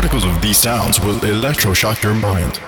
particles of these sounds will electroshock your mind.